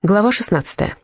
Глава 16.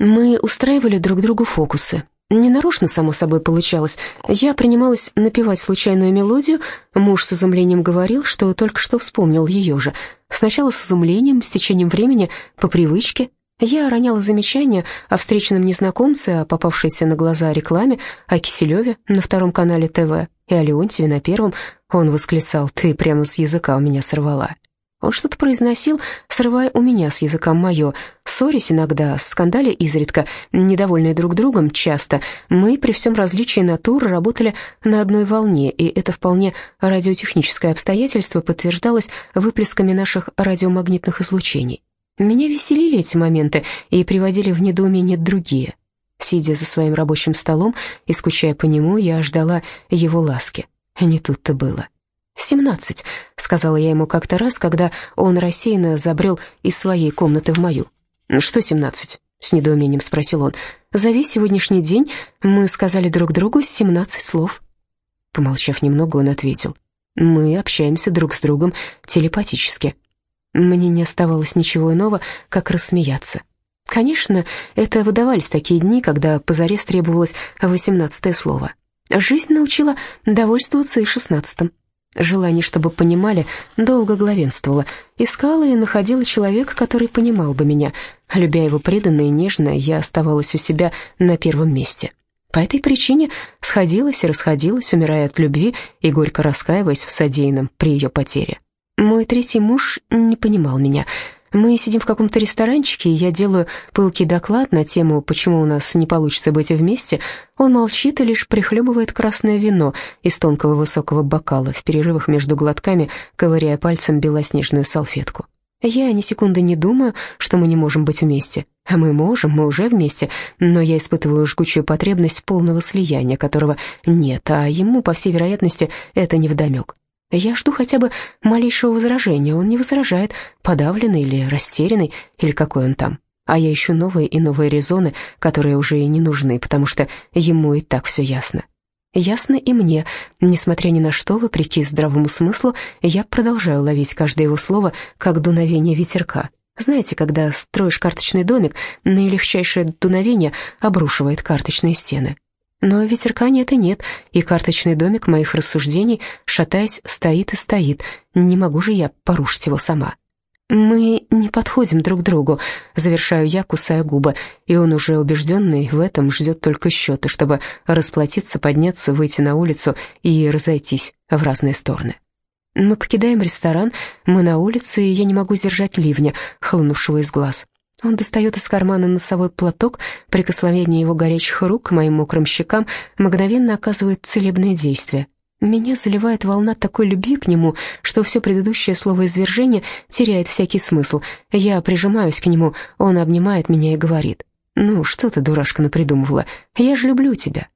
Мы устраивали друг другу фокусы. Ненарочно, само собой, получалось. Я принималась напевать случайную мелодию. Муж с изумлением говорил, что только что вспомнил ее же. Сначала с изумлением, с течением времени, по привычке. Я роняла замечания о встреченном незнакомце, о попавшейся на глаза рекламе, о Киселеве на втором канале ТВ и о Леонтьеве на первом. Он восклицал «Ты прямо с языка у меня сорвала». Он что-то произносил, срывая у меня с языка мое. Ссорясь иногда, скандали изредка, недовольные друг другом часто, мы при всем различии натур работали на одной волне, и это вполне радиотехническое обстоятельство подтверждалось выплесками наших радиомагнитных излучений. Меня веселили эти моменты и приводили в недоумение другие. Сидя за своим рабочим столом и скучая по нему, я ждала его ласки. Не тут-то было. «Семнадцать», — сказала я ему как-то раз, когда он рассеянно забрел из своей комнаты в мою. «Что семнадцать?» — с недоумением спросил он. «За весь сегодняшний день мы сказали друг другу семнадцать слов». Помолчав немного, он ответил. «Мы общаемся друг с другом телепатически». Мне не оставалось ничего иного, как рассмеяться. Конечно, это выдавались такие дни, когда позарез требовалось восемнадцатое слово. Жизнь научила довольствоваться и шестнадцатым. Желание, чтобы понимали, долго главенствовало. Искала и находила человека, который понимал бы меня. Любя его преданно и нежно, я оставалась у себя на первом месте. По этой причине сходилась и расходилась, умирая от любви и горько раскаиваясь в содеянном при ее потере. Мой третий муж не понимал меня — мы сидим в каком-то ресторанчике, и я делаю пылкий доклад на тему, почему у нас не получится быть вместе. Он молчит и лишь прихлебывает красное вино из тонкого высокого бокала, в перерывах между глотками, ковыряя пальцем белоснежную салфетку. Я ни секунды не думаю, что мы не можем быть вместе. А мы можем, мы уже вместе, но я испытываю жгучую потребность полного слияния, которого нет, а ему, по всей вероятности, это невдомек. Я жду хотя бы малейшего возражения. Он не возражает, подавленный или растерянный, или какой он там. А я ищу новые и новые резоны, которые уже и не нужны, потому что ему и так все ясно. Ясно и мне, несмотря ни на что, вопреки здравому смыслу, я продолжаю ловить каждое его слово, как дуновение ветерка. Знаете, когда строишь карточный домик, наилегчайшее дуновение обрушивает карточные стены. Но ветерка нет и нет, и карточный домик моих рассуждений, шатаясь, стоит и стоит. Не могу же я порушить его сама. «Мы не подходим друг другу», — завершаю я, кусая губы, и он уже убежденный в этом ждет только счета, чтобы расплатиться, подняться, выйти на улицу и разойтись в разные стороны. Мы покидаем ресторан, мы на улице, и я не могу сдержать ливня, хлынувшего из глаз. Он достает из кармана носовой платок, прикосновение его горячих рук к моим мокрым щекам мгновенно оказывает целебное действие. Меня заливает волна такой любви к нему, что все предыдущее слово извержения теряет всякий смысл. Я прижимаюсь к нему, он обнимает меня и говорит. «Ну, что ты, дурашка, напридумывала? Я же люблю тебя».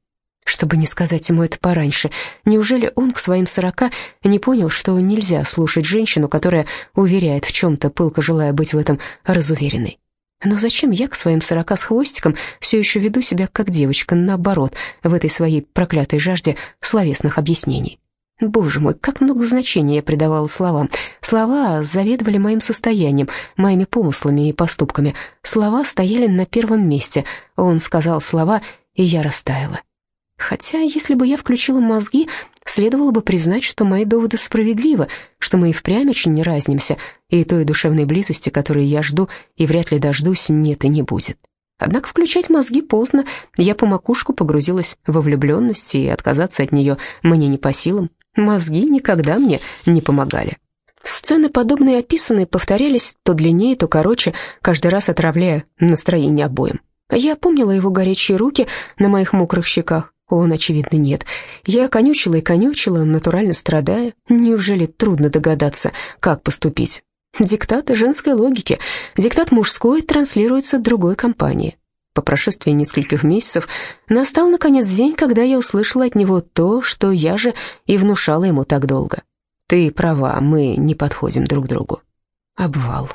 Чтобы не сказать ему это пораньше, неужели он к своим сорока не понял, что нельзя слушать женщину, которая уверяет в чем-то, пылко желая быть в этом разуверенной? Но зачем я к своим сорока с хвостиком все еще веду себя как девочка, наоборот, в этой своей проклятой жажде словесных объяснений? Боже мой, как много значения я придавала словам. Слова заведовали моим состоянием, моими помыслами и поступками. Слова стояли на первом месте. Он сказал слова, и я растаяла. Хотя, если бы я включила мозги, следовало бы признать, что мои доводы справедливы, что мы и впрямь очень не разнимся, и той душевной близости, которой я жду и вряд ли дождусь, нет и не будет. Однако включать мозги поздно, я по макушку погрузилась во влюбленность, и отказаться от нее мне не по силам. Мозги никогда мне не помогали. Сцены, подобные описанные, повторялись то длиннее, то короче, каждый раз отравляя настроение обоим. Я помнила его горячие руки на моих мокрых щеках, он, очевидно, нет. Я конючила и конючила, натурально страдая. Неужели трудно догадаться, как поступить? Диктат женской логики. Диктат мужской транслируется другой компании. По прошествии нескольких месяцев настал, наконец, день, когда я услышала от него то, что я же и внушала ему так долго. «Ты права, мы не подходим друг другу». Обвал.